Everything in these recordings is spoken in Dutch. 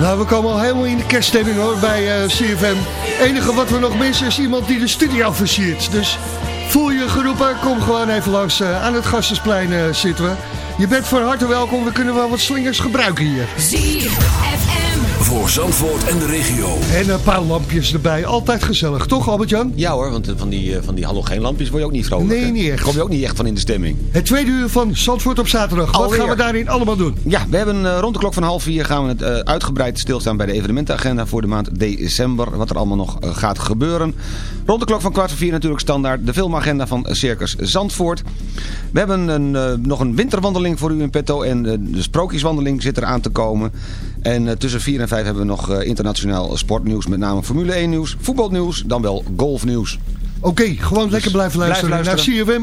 Nou, we komen al helemaal in de kerststemming hoor bij eh, CFM. enige wat we nog missen is iemand die de studio versiert. Dus voel je geroepen, kom gewoon even langs. eh, aan het Gastensplein eh, zitten we. Je bent van harte welkom, we kunnen wel wat slingers gebruiken hier. ZFM. Voor Zandvoort en de regio. En een paar lampjes erbij, altijd gezellig. Toch Albert-Jan? Ja hoor, want van die, eh, van die halogeenlampjes word je ook niet vrolijk. Nee, niet echt. Kom je ook niet echt van in de stemming. Het tweede uur van Zandvoort op zaterdag. Wat Alweer. gaan we daarin allemaal doen? Ja, we hebben eh, rond de klok van half vier gaan we het eh, uitgebreid stilstaan bij de evenementenagenda voor de maand december. Wat er allemaal nog eh, gaat gebeuren. Rond de klok van kwart voor vier natuurlijk standaard de filmagenda van Circus Zandvoort. We hebben een, eh, nog een winterwandeling voor u in petto en eh, de sprookjeswandeling zit er aan te komen. En eh, tussen vier en vijf hebben we nog eh, internationaal sportnieuws, met name Formule 1 nieuws, voetbalnieuws, dan wel golfnieuws. Oké, gewoon lekker blijven blijf luisteren, luisteren. naar CFM.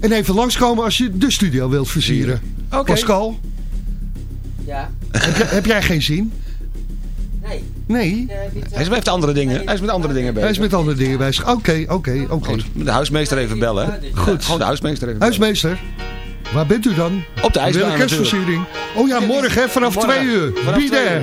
En even langskomen als je de studio wilt versieren. Oké. Pascal, Ja, heb, jij- heb jij geen zin? nee. Nee, Eh, Hij is met andere dingen, hij is met andere dingen bezig. hij is met andere dingen bezig. Oké, oké, oké. De huismeester even bellen. Hè? Goed. Gewoon de huismeester even bellen. Huismeester, Waar bent u dan? Op de ijsbaan Welke kerstversiering? Oh ja, morgen hè, vanaf 2 uur. Be there.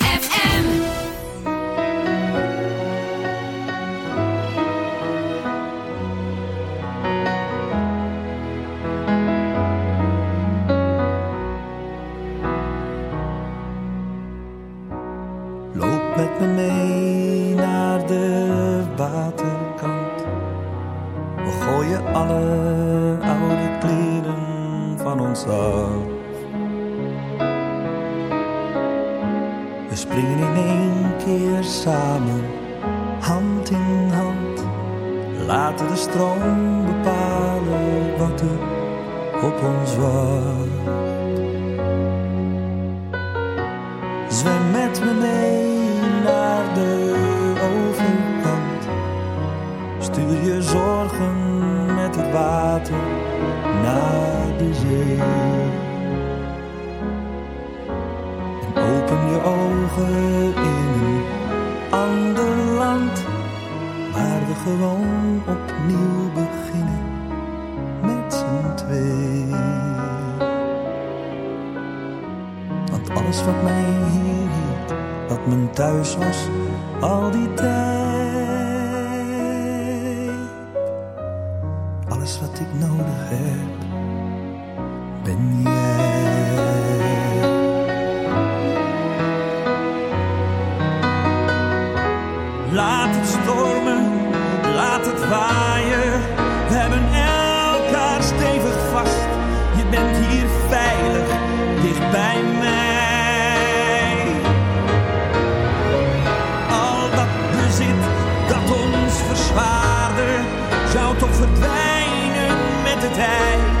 alles wat mij hier hield, wat mijn thuis was, al die tijd. Alles wat ik nodig heb, ben jij. Today.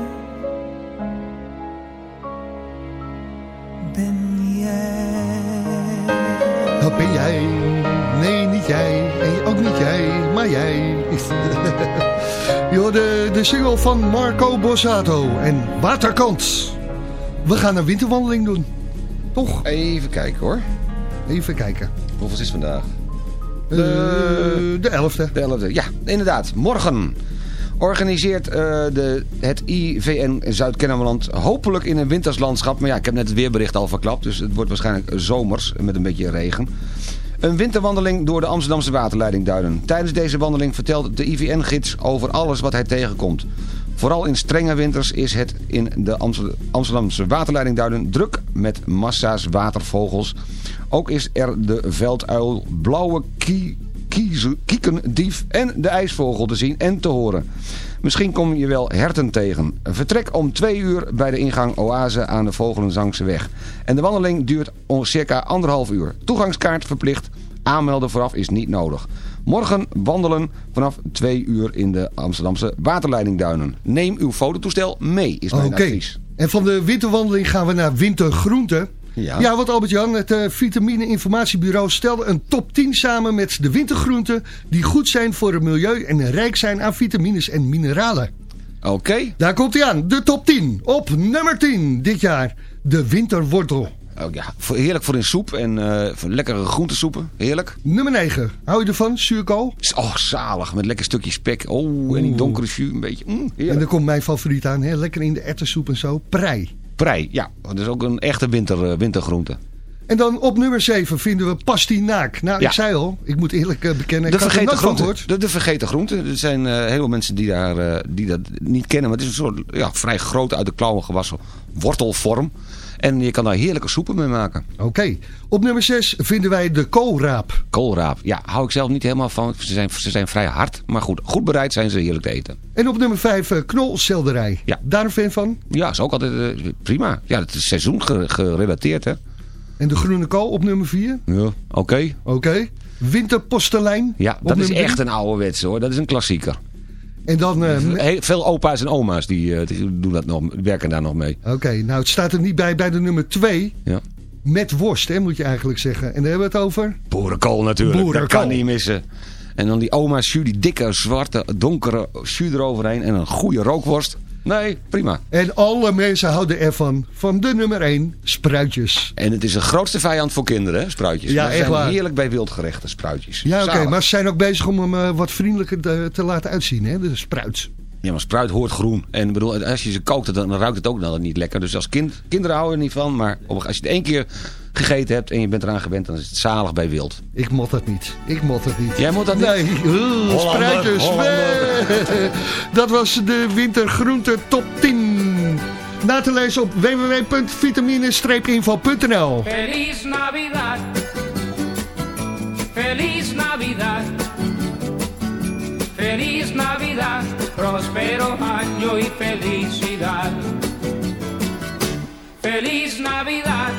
de, de single van Marco Borsato en Waterkant. We gaan een winterwandeling doen. Toch? Even kijken hoor. Even kijken. Hoeveel is het vandaag? Eh, de 11e. De 11e. Ja, inderdaad. Morgen organiseert eh, de, het IVN Zuid-Kennemerland hopelijk in een winterslandschap. Maar ja, ik heb net het weerbericht al verklapt. Dus het wordt waarschijnlijk zomers met een beetje regen. Een winterwandeling door de Amsterdamse waterleiding Duinen. Tijdens deze wandeling vertelt de IVN-gids over alles wat hij tegenkomt. Vooral in strenge winters is het in de Amster- Amsterdamse waterleiding Duinen druk met massa's watervogels. Ook is er de velduil, blauwe kie, kiekendief en de ijsvogel te zien en te horen. Misschien kom je wel herten tegen. Vertrek om twee uur bij de ingang Oase aan de Vogelenzangse weg. En de wandeling duurt circa anderhalf uur. Toegangskaart verplicht. Aanmelden vooraf is niet nodig. Morgen wandelen vanaf twee uur in de Amsterdamse waterleidingduinen. Neem uw fototoestel mee, is mijn advies. En van de winterwandeling gaan we naar wintergroenten. Ja. Ja, want Albert-Jan, het eh, Vitamine Informatiebureau stelde een top 10 samen met de wintergroenten... die goed zijn voor het milieu en rijk zijn aan vitamines en mineralen. Oké. Daar komt hij aan, de top 10. Op nummer 10 dit jaar, de winterwortel. Oh, ja, heerlijk voor in soep en eh, voor lekkere groentesoepen. Heerlijk. Nummer 9, hou je ervan, zuurkool? Oh, zalig. Met lekker stukje spek. Oh, en die donkere jus een beetje. Mm, En dan komt mijn favoriet aan, hè? lekker in de erwtensoep en zo, prei. Prei, ja. Dat is ook een echte winter, eh, wintergroente. En dan op nummer 7 vinden we pastinaak. Nou, Ja. ik zei al, ik moet eerlijk eh, bekennen, De ik er vergeten groente. De, de vergeten groente. Er zijn eh, heel veel mensen die, daar, die dat niet kennen. Maar het is een soort ja, vrij groot uit de klauwen gewassen wortelvorm. En je kan daar heerlijke soepen mee maken. Oké, op nummer 6 vinden wij de koolraap. Koolraap. Ja, hou ik zelf niet helemaal van. Ze zijn, ze zijn vrij hard. Maar goed, goed bereid zijn ze heerlijk te eten. En op nummer 5 uh, knolselderij. Ja. Daar een fan van. Ja, is ook altijd eh, prima. Ja, het is seizoen ge- gerelateerd, hè. En de groene kool op nummer 4. Ja, oké. Oké. Winterpostelijn. Ja, dat is echt een ouderwetse hoor. Dat is een klassieker. En dan... eh, veel opa's en oma's die, eh, die doen dat nog, werken daar nog mee. Oké, nou het staat er niet bij bij de nummer 2. Ja. Met worst, hè, moet je eigenlijk zeggen. En daar hebben we het over. Boerenkool natuurlijk, Boerenkool. dat kan niet missen. En dan die oma's jus, die dikke, zwarte, donkere jus eroverheen. En een goede rookworst. Nee, prima. En alle mensen houden ervan. Van de nummer 1, spruitjes. En het is de grootste vijand voor kinderen, hè, spruitjes. Ja, echt zijn waar. heerlijk bij wildgerechten, spruitjes. Ja, oké, maar ze zijn ook bezig om hem eh, wat vriendelijker te, te laten uitzien, hè, de spruit. Ja, maar spruit hoort groen. En bedoel, als je ze kookt, dan ruikt het ook nou niet lekker. Dus als kind, kinderen houden er niet van. Maar als je het één keer gegeten hebt en je bent eraan gewend, dan is het zalig bij wild. Ik mot dat niet. Ik mot dat niet. Jij moet dat niet? Nee, Oeh, spruitjes. Dat was de wintergroente top 10. Na te lezen op www.vitamine-info.nl Feliz Navidad. Feliz Navidad. Feliz Navidad. Próspero año y felicidad. Feliz Navidad.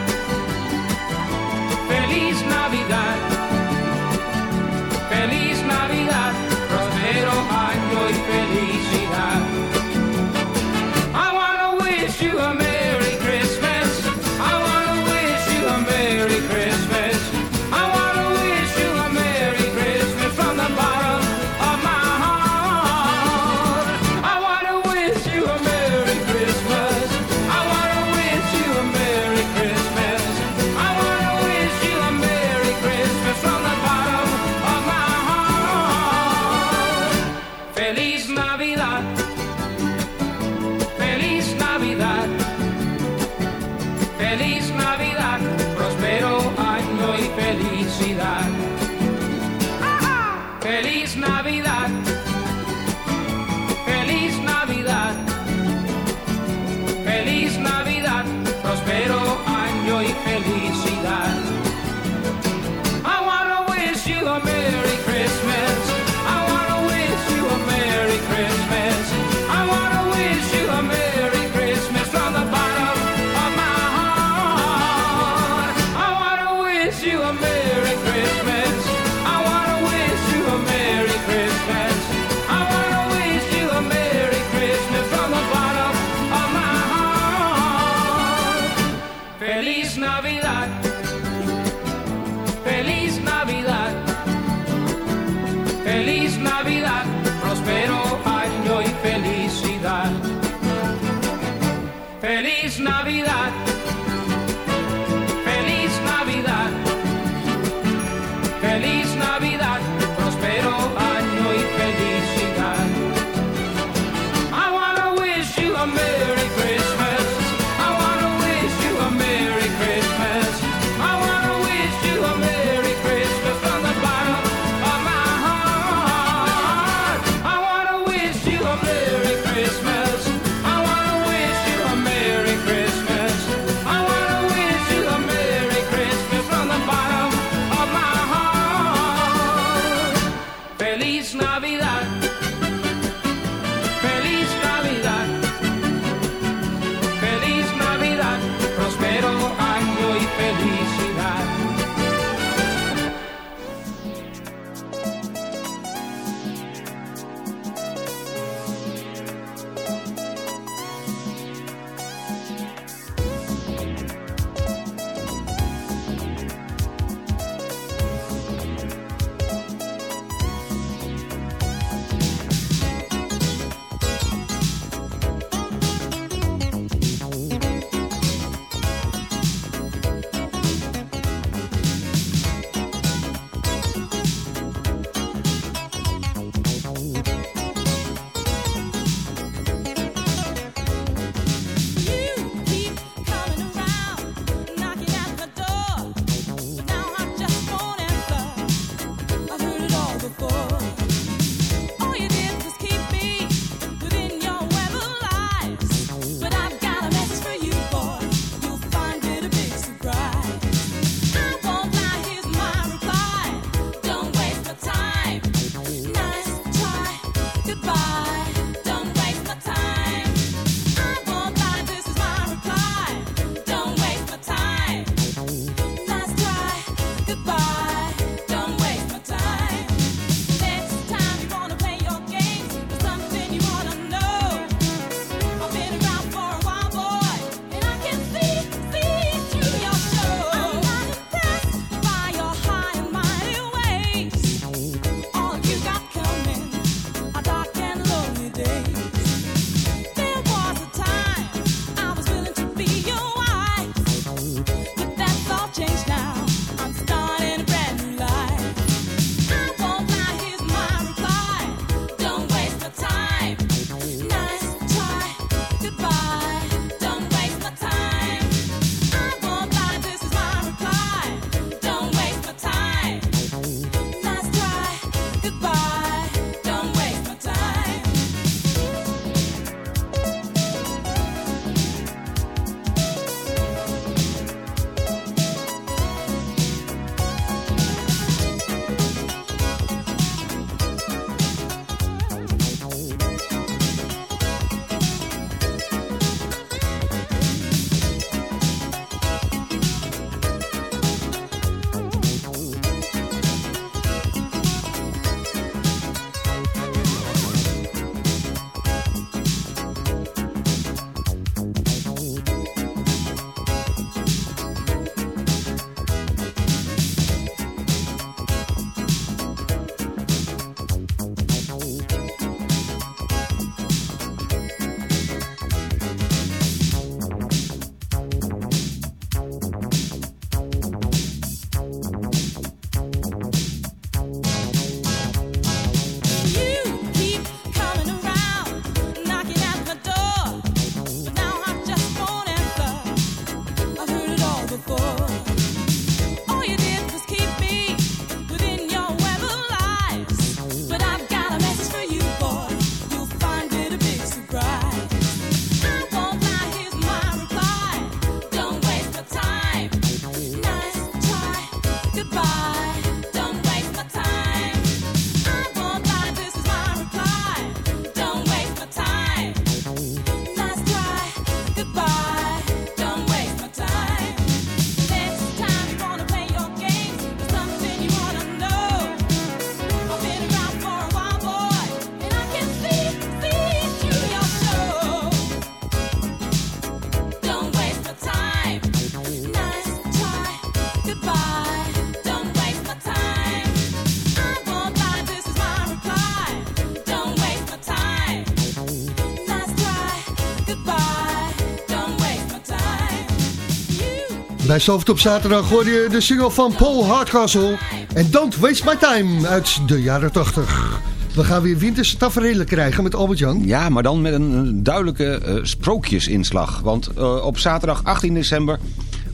Bij Zalvert op zaterdag hoor je de single van Paul Hardcastle. En Don't Waste My Time uit de jaren 80. We gaan weer winterse tafereelen krijgen met Albert-Jan. Ja, maar dan met een, duidelijke eh, sprookjesinslag. Want eh, op zaterdag 18 december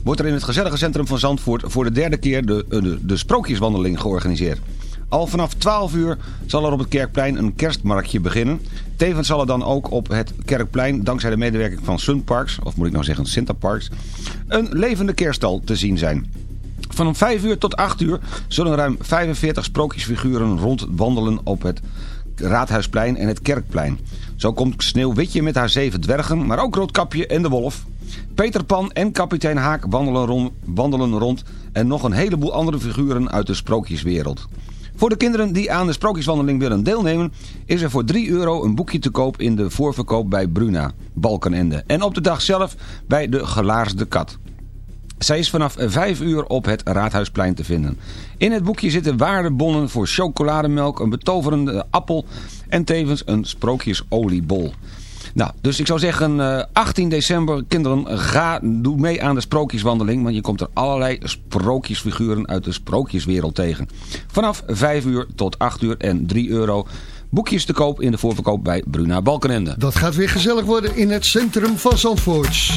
wordt er in het gezellige centrum van Zandvoort... voor de derde keer de, eh, de, de sprookjeswandeling georganiseerd. Al vanaf 12 uur zal er op het Kerkplein een kerstmarktje beginnen. Tevens zal er dan ook op het Kerkplein, dankzij de medewerking van Sunparks... of moet ik nou zeggen Sinterparks... een levende kerststal te zien zijn. Van 5 uur tot 8 uur zullen ruim 45 sprookjesfiguren rondwandelen op het Raadhuisplein en het Kerkplein. Zo komt Sneeuwwitje met haar zeven dwergen, maar ook Roodkapje en de Wolf. Peter Pan en kapitein Haak wandelen rond, wandelen rond en nog een heleboel andere figuren uit de sprookjeswereld. Voor de kinderen die aan de sprookjeswandeling willen deelnemen... is er voor 3 euro een boekje te koop in de voorverkoop bij Bruna, Balkenende. En op de dag zelf bij de Gelaarsde Kat. Zij is vanaf 5 uur op het Raadhuisplein te vinden. In het boekje zitten waardebonnen voor chocolademelk, een betoverende appel en tevens een sprookjesoliebol. Nou, dus ik zou zeggen, eh, 18 december, kinderen, ga, doe mee aan de sprookjeswandeling. Want je komt er allerlei sprookjesfiguren uit de sprookjeswereld tegen. Vanaf 5 uur tot 8 uur en 3 euro. Boekjes te koop in de voorverkoop bij Bruna Balkenende. Dat gaat weer gezellig worden in het centrum van Zandvoort.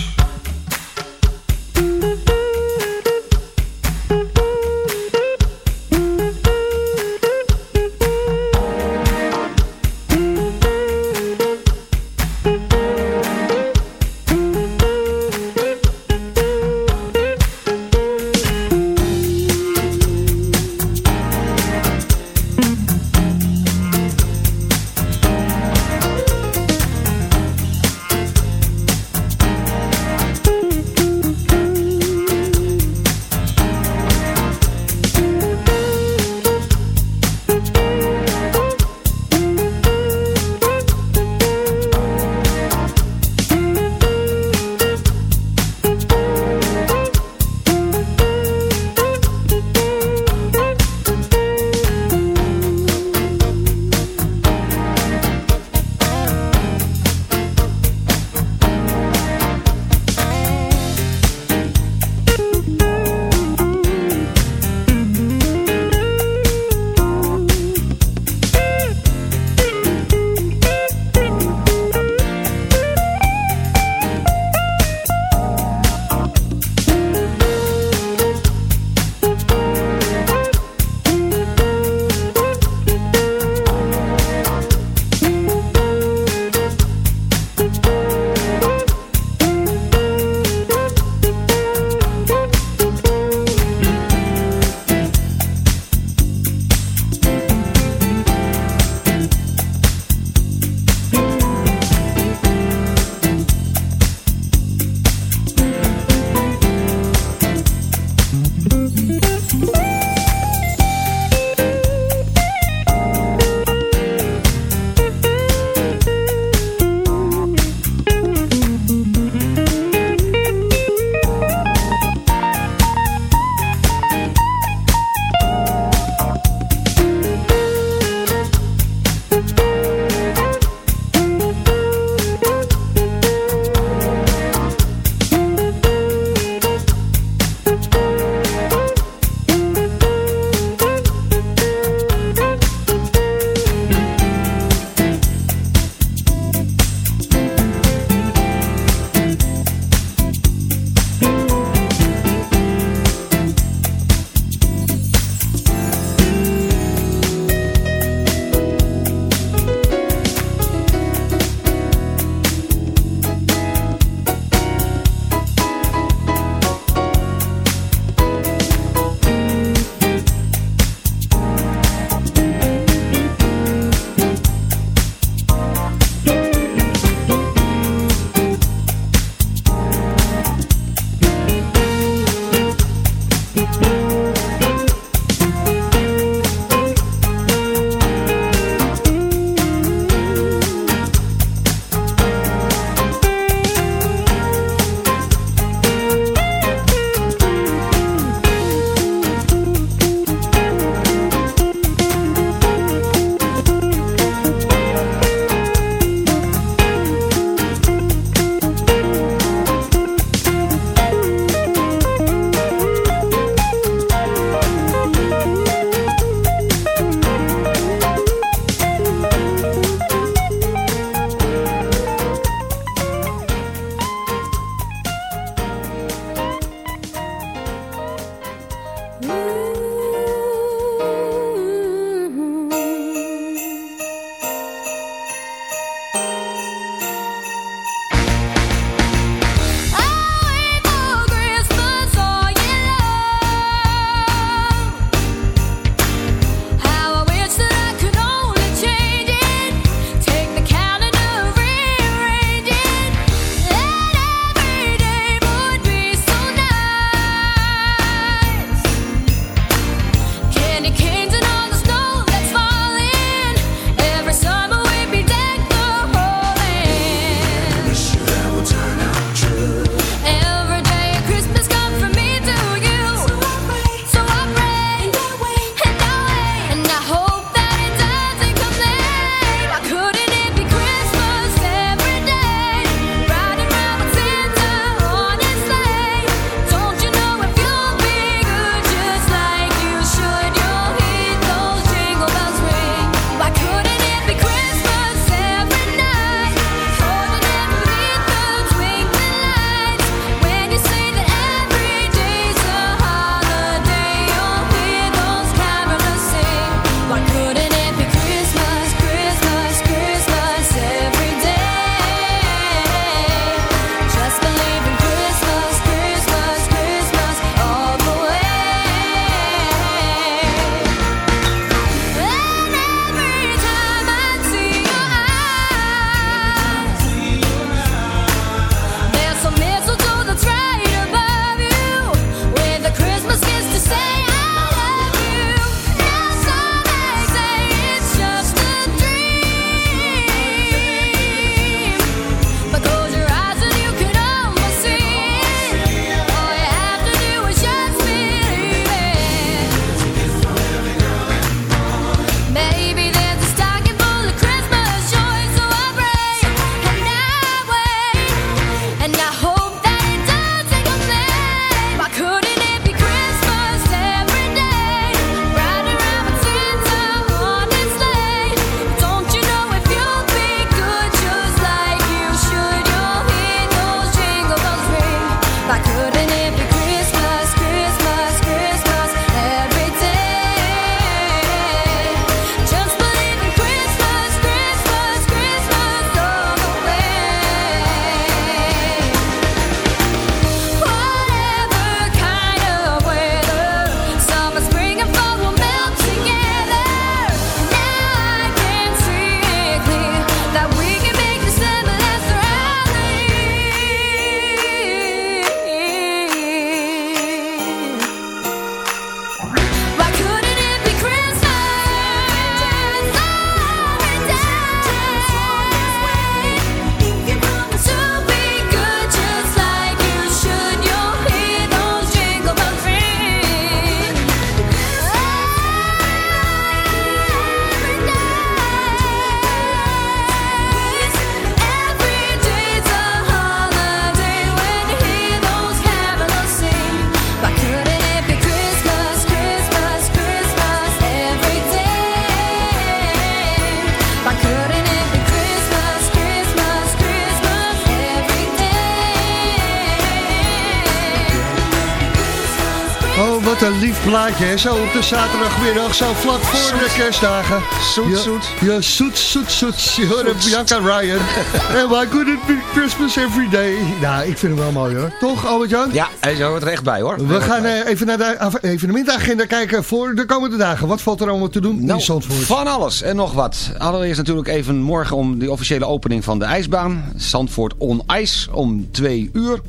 Plaatje, hè? Zo op de zaterdagmiddag, zo vlak voor de kerstdagen. Zoet, Ja, zoet. Ja, zoet, zoet, zoet. Je hoort Bianca Ryan. En why could it be Christmas every day? Nou, ik vind hem wel mooi, hoor. Toch, Albert-Jan? Ja, hij hoort er echt bij hoor. We gaan eh, even naar de evenementagenda kijken voor de komende dagen. Wat valt er allemaal te doen Nou, in Zandvoort? van alles en nog wat. Allereerst natuurlijk even morgen om de officiële opening van de ijsbaan. Zandvoort on Ice om 2 uur.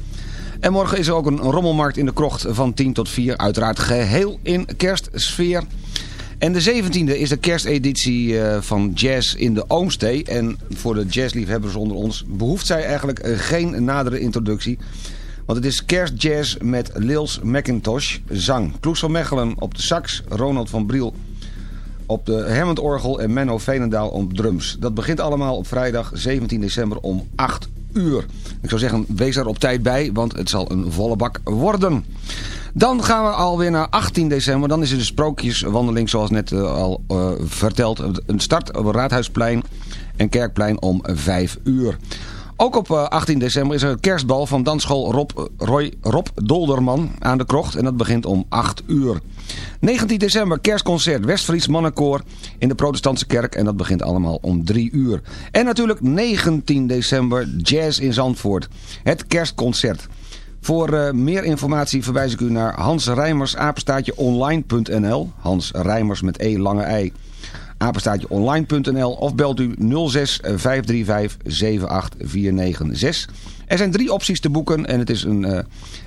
En morgen is er ook een rommelmarkt in de krocht van 10 tot 4. Uiteraard geheel in kerstsfeer. En de 17e is de kersteditie eh, van Jazz in de Oomstee. En voor de jazzliefhebbers onder ons behoeft zij eigenlijk eh, geen nadere introductie. Want het is kerstjazz met Lils McIntosh, zang. Kloes van Mechelen op de sax, Ronald van Briel op de Hammond-orgel en Menno Veenendaal op drums. Dat begint allemaal op vrijdag 17 december om 8 uur. Ik zou zeggen, wees daar op tijd bij, want het zal een volle bak worden. Dan gaan we alweer naar 18 december. Dan is er de sprookjeswandeling, zoals net eh, al eh, verteld. Een start op het Raadhuisplein en Kerkplein om 5 uur. Ook op eh, 18 december is er het kerstbal van dansschool Rob, Roy, Rob Dolderman aan de krocht. En dat begint om 8 uur. 19 december kerstconcert Westfries Mannenkoor in de protestantse kerk. En dat begint allemaal om 3 uur. En natuurlijk 19 december Jazz in Zandvoort. Het kerstconcert. Voor eh, meer informatie verwijs ik u naar Hans Rijmers apenstaatje online.nl. Hans Rijmers met E lange ei apenstaatje online.nl of belt u 06 535 78496. Er zijn drie opties te boeken en het is een, eh,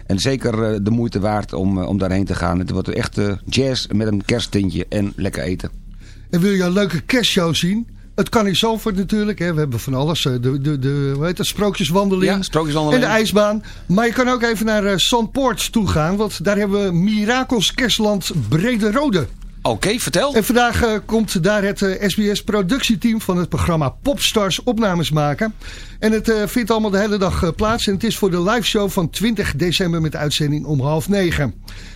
en zeker eh, de moeite waard om, eh, om daarheen te gaan. Het wordt echt jazz met een kersttintje en lekker eten. En wil je een leuke kerstshow zien? Het kan in Zandvoort natuurlijk. Hè. We hebben van alles. De, de, de, hoe heet dat? Sprookjeswandeling. Ja, sprookjeswandeling. En de ijsbaan. Maar je kan ook even naar eh, Zandpoort toe gaan. Want daar hebben we Mirakels Kerstland Brederode. Oké, vertel. En vandaag eh, komt daar het eh, SBS-productieteam van het programma Popstars opnames maken. En het eh, vindt allemaal de hele dag plaats. En het is voor de liveshow van 20 december met uitzending om half negen.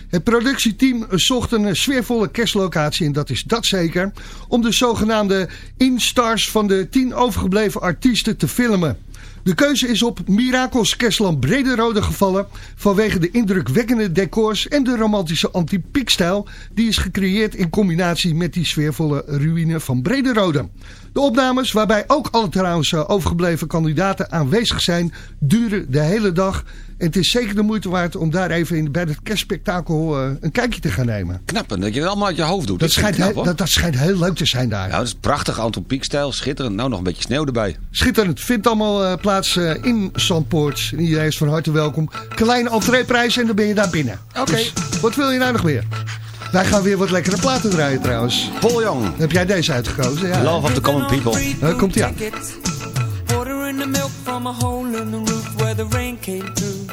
Het productieteam zocht een sfeervolle kerstlocatie, en dat is dat zeker, om de zogenaamde instars van de 10 overgebleven artiesten te filmen. De keuze is op Mirakels Kerstland Brederode gevallen vanwege de indrukwekkende decors en de romantische anti-piekstijl die is gecreëerd in combinatie met die sfeervolle ruïne van Brederode. De opnames, waarbij ook alle trouwens eh, overgebleven kandidaten aanwezig zijn, duren de hele dag. En het is zeker de moeite waard om daar even in, bij het kerstspektakel eh, een kijkje te gaan nemen. Knap, en dat je het allemaal uit je hoofd doet. Dat schijnt, knap, he- hoor. dat, dat schijnt heel leuk te zijn daar. Ja, dat is prachtig, Anton Pieckstijl, schitterend. Nou, nog een beetje sneeuw erbij. Schitterend. Vindt allemaal eh, plaats in Zandpoort. En iedereen is van harte welkom. Kleine entreeprijs en dan ben je daar binnen. Oké. Dus, wat wil je nou nog meer? Wij gaan weer wat lekkere platen draaien trouwens. Paul Young, Heb jij deze uitgekozen? Ja. Love of the Common People. Eh, komt ie aan. Water in the milk from a hole in the roof where the rain came through.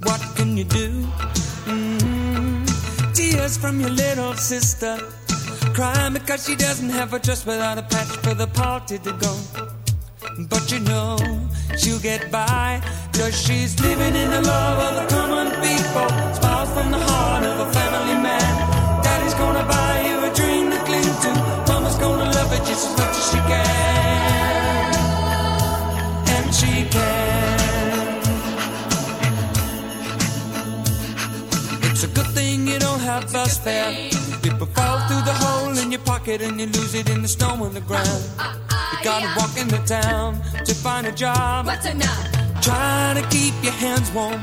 What can you do? Mhm. Tears from your little sister. Crying because she doesn't have a dress without a patch for the party to go. But you know she'll get by Cause she's living in the love of the common people Smiles from the heart of a family man gonna buy you a dream to cling to. Mama's gonna love it just as much as she can. And she can. It's a good thing you don't have bus fare People fall through the hole in your pocket And you lose it in the snow on the ground. You gotta walk into town to find a job. What's enough? Try to keep your hands warm.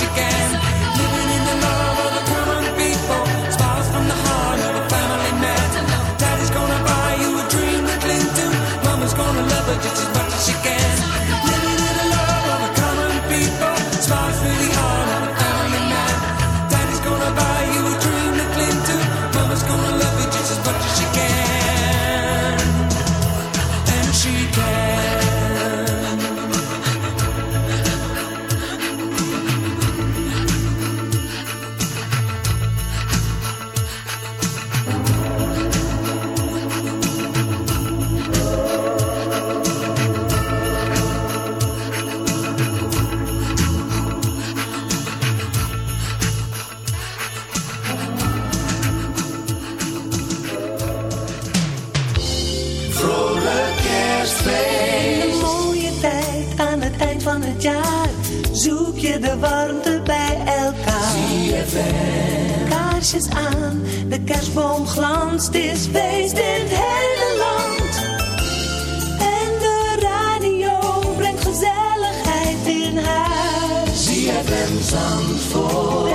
Michigan. aan. De kerstboom glanst, is feest in het hele land. En de radio brengt gezelligheid in huis. Zie je hem zand voor.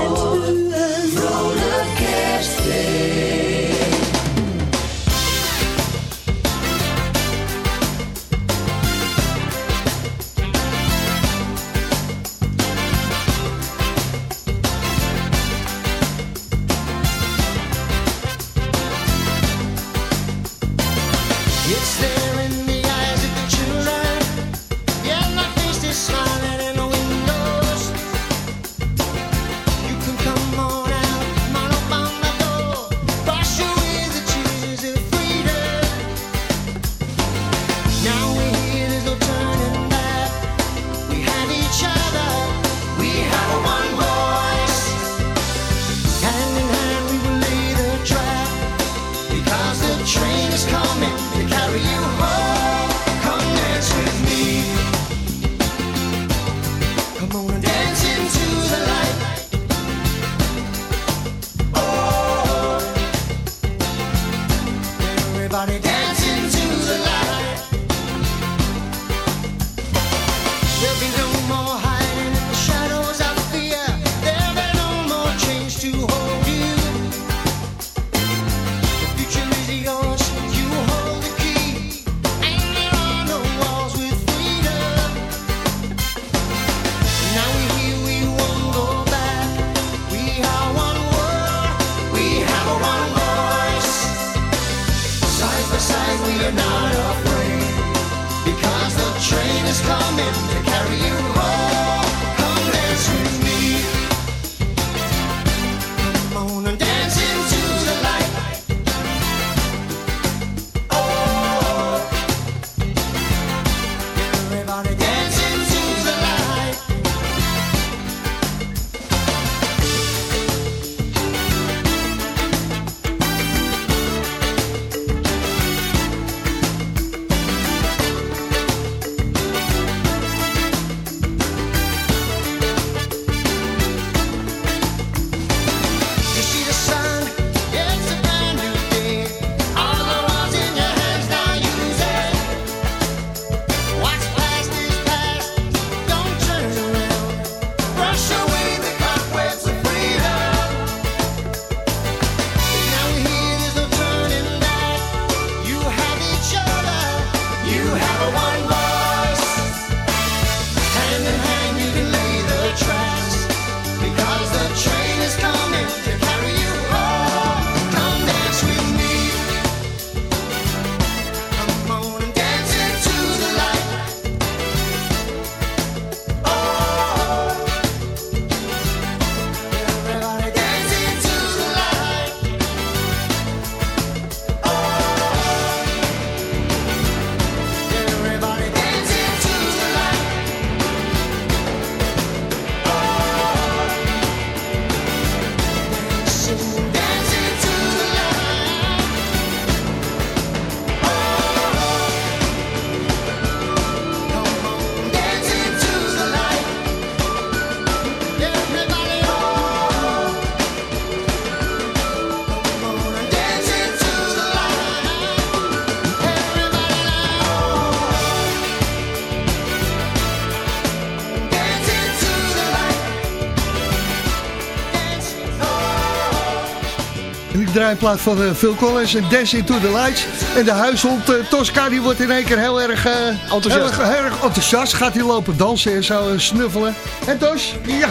Plaats van eh, Phil Collins en Dance Into the Lights. En de huishond eh, Tosca die wordt in één keer heel erg, eh, Enthousiast. Heel, erg- heel erg enthousiast. Gaat hij lopen dansen en zo en snuffelen. En Tos? Ja.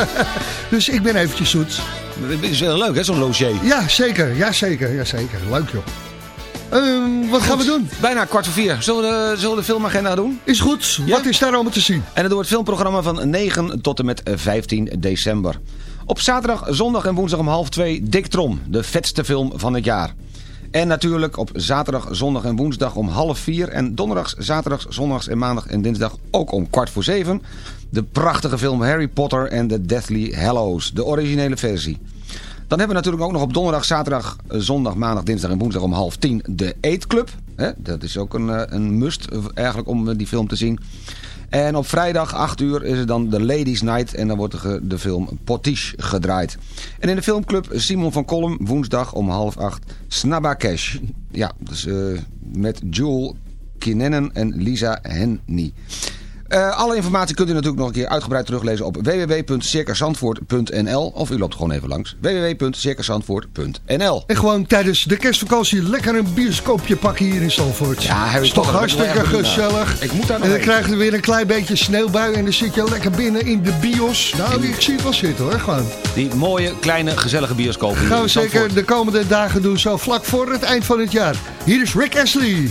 dus ik ben eventjes zoet. Dat is heel leuk hè, zo'n logier. Ja, zeker. Ja, zeker. Ja, zeker. Leuk joh. Ehm, wat gaan we doen? Bijna kwart voor vier. Zullen we de, zullen we de filmagenda doen? Is goed. Ja? Wat is daar allemaal te zien? En het filmprogramma van 9 tot en met 15 december. Op zaterdag, zondag en woensdag om half 2 Dick Trom, de vetste film van het jaar. En natuurlijk op zaterdag, zondag en woensdag om half 4 en donderdags, zaterdags, zondags en maandag en dinsdag ook om kwart voor 7 de prachtige film Harry Potter en the Deathly Hallows, de originele versie. Dan hebben we natuurlijk ook nog op donderdag, zaterdag, zondag, maandag, dinsdag en woensdag om half 10 de Eat Club. Hè, dat is ook een, eh, een must eh, eigenlijk om eh, die film te zien. En op vrijdag 8 uur is het dan de Ladies Night en dan wordt de, de film Potiche gedraaid. En in de filmclub Simon van Kolm woensdag om half 8 Snabba Cash. Ja, dus eh, met Jewel Kinennen en Lisa Henny. Eh, alle informatie kunt u natuurlijk nog een keer uitgebreid teruglezen op www.circusandvoort.nl of u loopt gewoon even langs www.circusandvoort.nl En gewoon tijdens de kerstvakantie lekker een bioscoopje pakken hier in Zandvoort. Ja, Harry is toch Potter, hartstikke gezellig. Ik moet daar nog En dan krijgen we weer een klein beetje sneeuwbui en dan zit je lekker binnen in de bios. Nou, ik zie het wel zitten hoor, gewoon. Die mooie, kleine, gezellige bioscoop. hier Gaan we zeker de komende dagen doen, zo vlak voor het eind van het jaar. Hier is Rick Astley.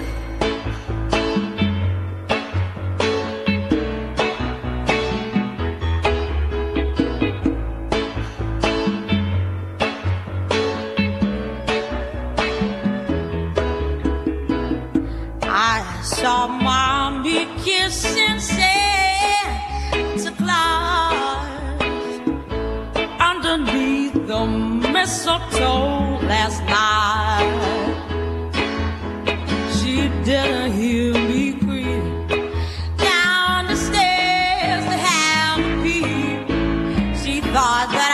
God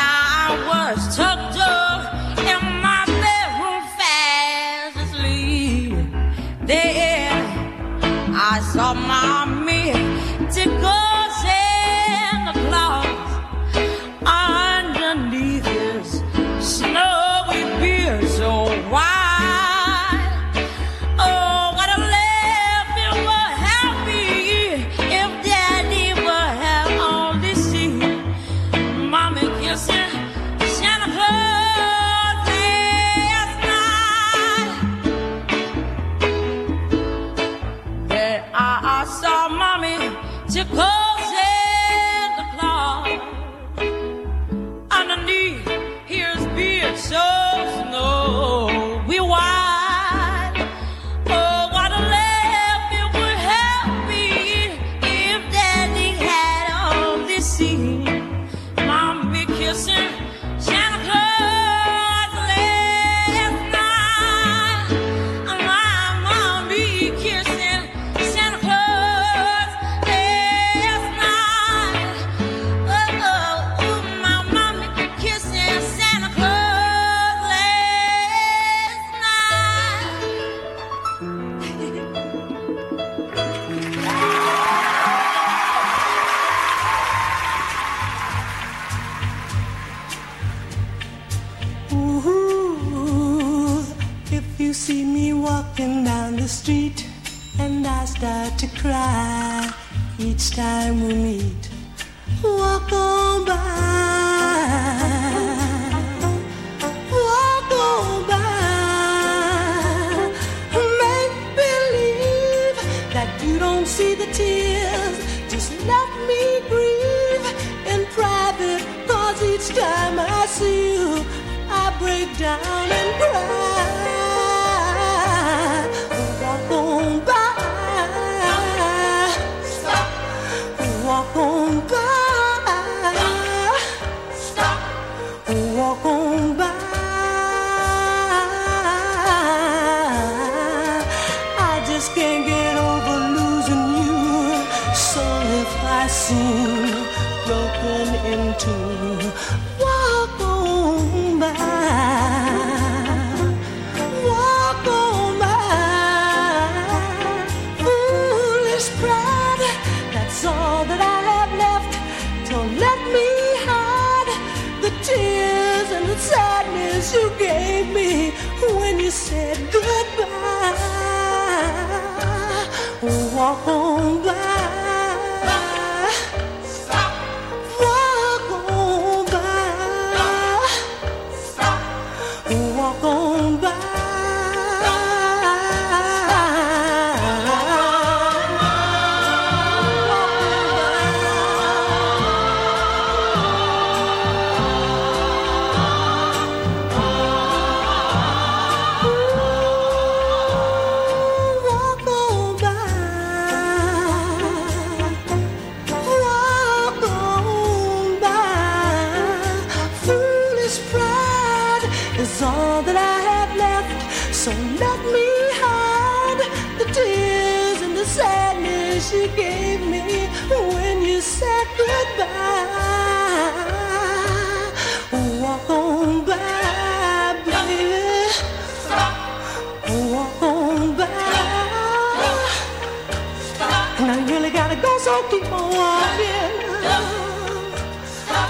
down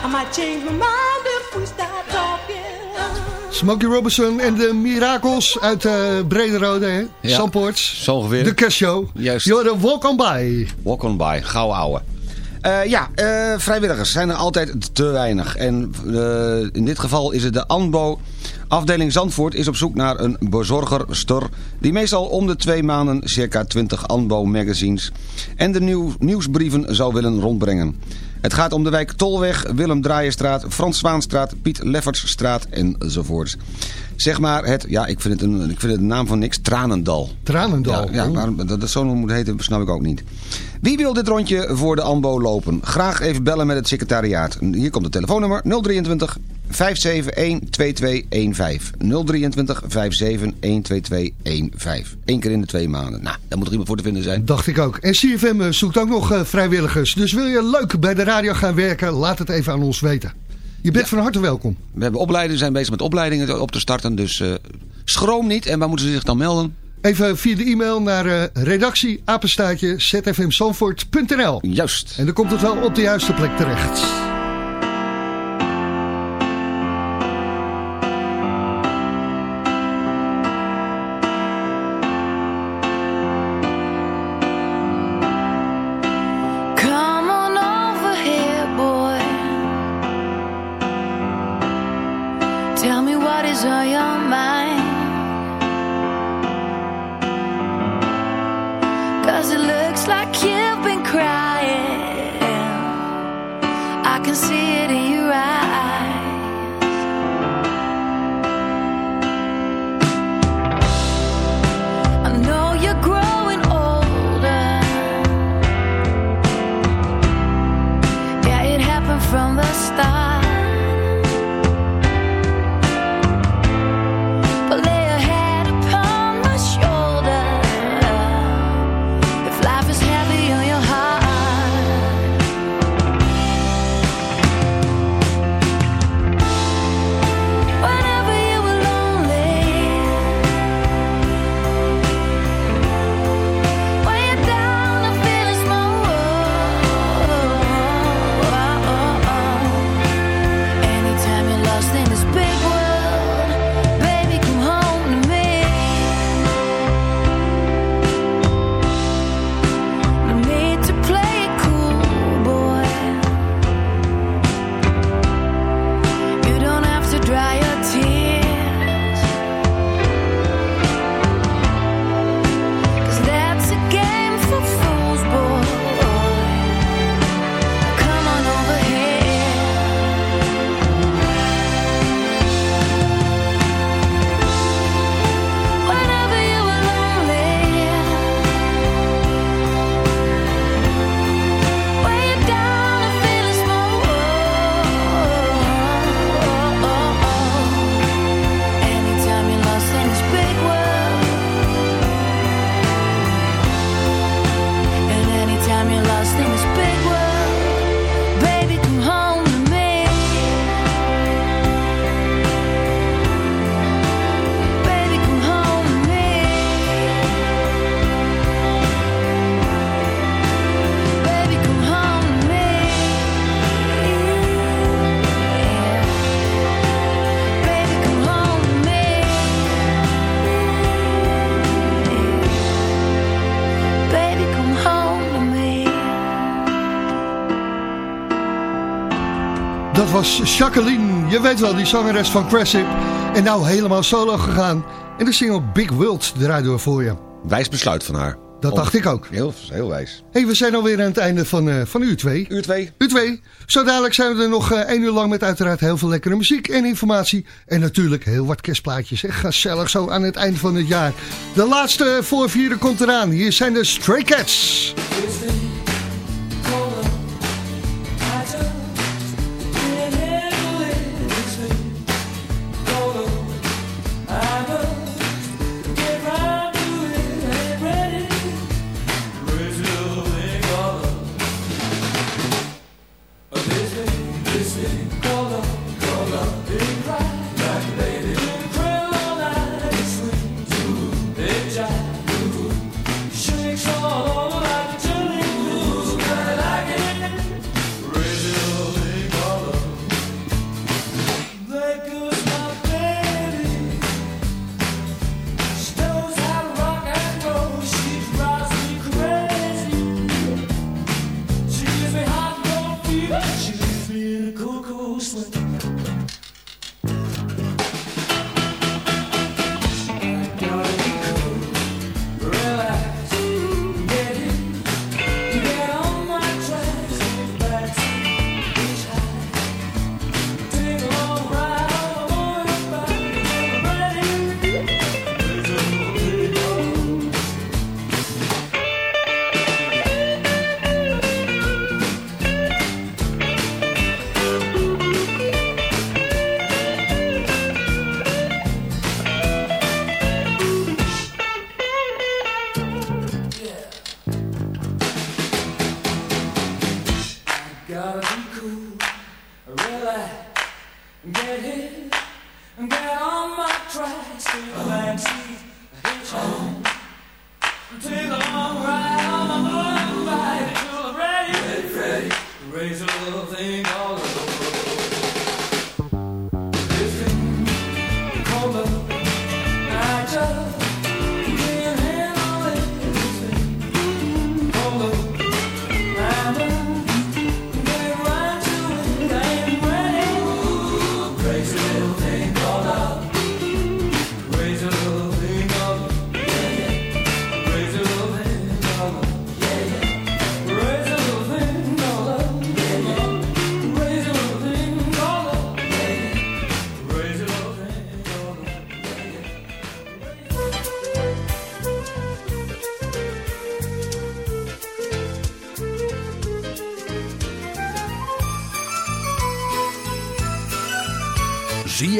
I might change my mind if we start talking. Smokey Robinson en de Mirakels uit uh, Brederode, hè? Ja. Zo ongeveer. De kerstshow. Juist. You're walk on by. Walk on by, gauw ouwe. Eh, ja, eh, vrijwilligers zijn er altijd te weinig. En eh, in dit geval is het de ANBO. Afdeling Zandvoort is op zoek naar een bezorgerster... die meestal om de twee maanden circa 20 ANBO-magazines... en de nieuw, nieuwsbrieven zou willen rondbrengen. Het gaat om de wijk Tolweg, Willem Draaienstraat, Frans Zwaanstraat, Piet Leffertsstraat enzovoorts. Zeg maar het, ja, ik vind het een, ik vind het een naam van niks, Tranendal. Tranendal. Ja, ja waarom dat dat zo moet heten, snap ik ook niet. Wie wil dit rondje voor de ANBO lopen? Graag even bellen met het secretariaat. Hier komt het telefoonnummer 023 571 2215. 023 571 2215. Eén keer in de twee maanden. Nou, daar moet er iemand voor te vinden zijn. Dacht ik ook. En CFM eh, zoekt ook nog eh, vrijwilligers. Dus wil je leuk bij de radio gaan werken, laat het even aan ons weten. Je bent van harte welkom. We hebben opleidingen, zijn bezig met opleidingen op te starten. Dus eh, schroom niet. En waar moeten ze zich dan melden? Even via de e-mail naar uh, redactie zfmzandvoort.nl. Juist. En dan komt het wel op de juiste plek terecht. Cause it looks like you've been crying. I can see it in was Jacqueline. Je weet wel, die zangeres van Cressip. En nou helemaal solo gegaan. En de single Big World draaien we voor je. Wijs besluit van haar. Dat dacht ik ook. Heel, heel wijs. hey, we zijn alweer aan het einde van, eh, van uur 2. Uur 2. Uur 2. Zo dadelijk zijn we er nog eh, één uur lang met uiteraard heel veel lekkere muziek en informatie. En natuurlijk heel wat kerstplaatjes. Echt gezellig zo aan het einde van het jaar. De laatste voorvieren komt eraan. Hier zijn de Stray Cats.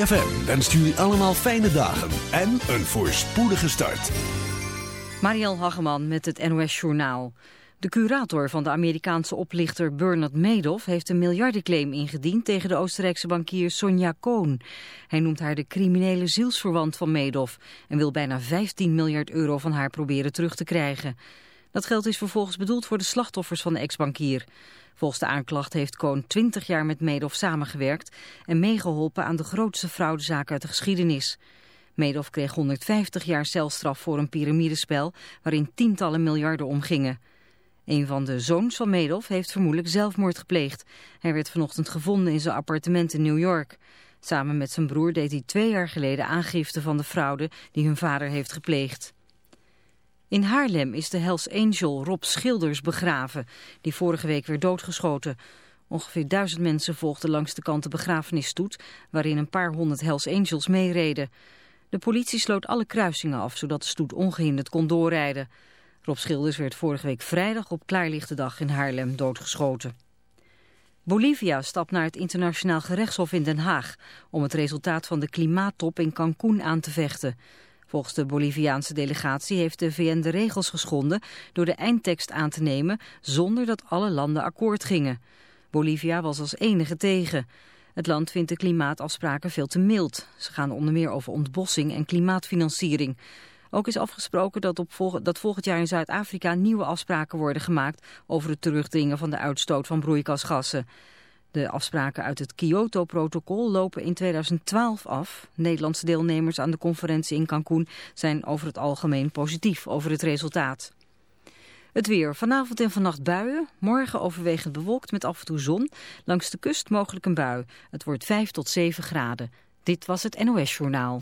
ZFM wenst jullie allemaal fijne dagen en een voorspoedige start. Marielle Hageman met het NOS Journaal. De curator van de Amerikaanse oplichter Bernard Madoff heeft een miljardenclaim ingediend tegen de Oostenrijkse bankier Sonja Kohn. Hij noemt haar de criminele zielsverwant van Madoff en wil bijna 15 miljard euro van haar proberen terug te krijgen. Dat geld is vervolgens bedoeld voor de slachtoffers van de ex-bankier. Volgens de aanklacht heeft Kohn 20 jaar met Madoff samengewerkt en meegeholpen aan de grootste fraudezaak uit de geschiedenis. Madoff kreeg 150 jaar celstraf voor een piramidespel waarin tientallen miljarden omgingen. Een van de zoons van Madoff heeft vermoedelijk zelfmoord gepleegd. Hij werd vanochtend gevonden in zijn appartement in New York. Samen met zijn broer deed hij twee jaar geleden aangifte van de fraude die hun vader heeft gepleegd. In Haarlem is de Hells Angel Rob Schilders begraven, die vorige week werd doodgeschoten. Ongeveer duizend mensen volgden langs de kant de begrafenisstoet, waarin een paar honderd Hells Angels meereden. De politie sloot alle kruisingen af, zodat de stoet ongehinderd kon doorrijden. Rob Schilders werd vorige week vrijdag op klaarlichte dag in Haarlem doodgeschoten. Bolivia stapt naar het internationaal gerechtshof in Den Haag om het resultaat van de klimaattop in Cancún aan te vechten. Volgens de Boliviaanse delegatie heeft de VN de regels geschonden door de eindtekst aan te nemen zonder dat alle landen akkoord gingen. Bolivia was als enige tegen. Het land vindt de klimaatafspraken veel te mild. Ze gaan onder meer over ontbossing en klimaatfinanciering. Ook is afgesproken dat, op dat volgend jaar in Zuid-Afrika nieuwe afspraken worden gemaakt over het terugdringen van de uitstoot van broeikasgassen. De afspraken uit het Kyoto-protocol lopen in 2012 af. Nederlandse deelnemers aan de conferentie in Cancún zijn over het algemeen positief over het resultaat. Het weer. Vanavond en vannacht buien. Morgen overwegend bewolkt met af en toe zon. Langs de kust mogelijk een bui. Het wordt 5 tot 7 graden. Dit was het NOS Journaal.